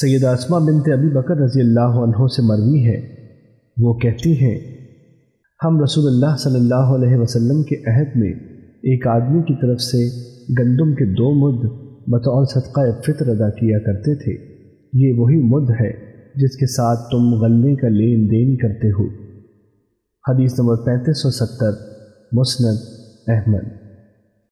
سید اسما بنت ابی بکر رضی اللہ عنہ سے مروی ہے۔ وہ کہتی ہیں ہم رسول اللہ صلی اللہ علیہ وسلم کے عہد میں ایک آدمی کی طرف سے گندم کے دو مد بطور صدقہ فطر ادا کیا کرتے تھے۔ یہ وہی مد ہے جس کے ساتھ تم غلے کا لین دین کرتے ہو۔ حدیث نمبر پینتیس سو ستر، مسند احمد۔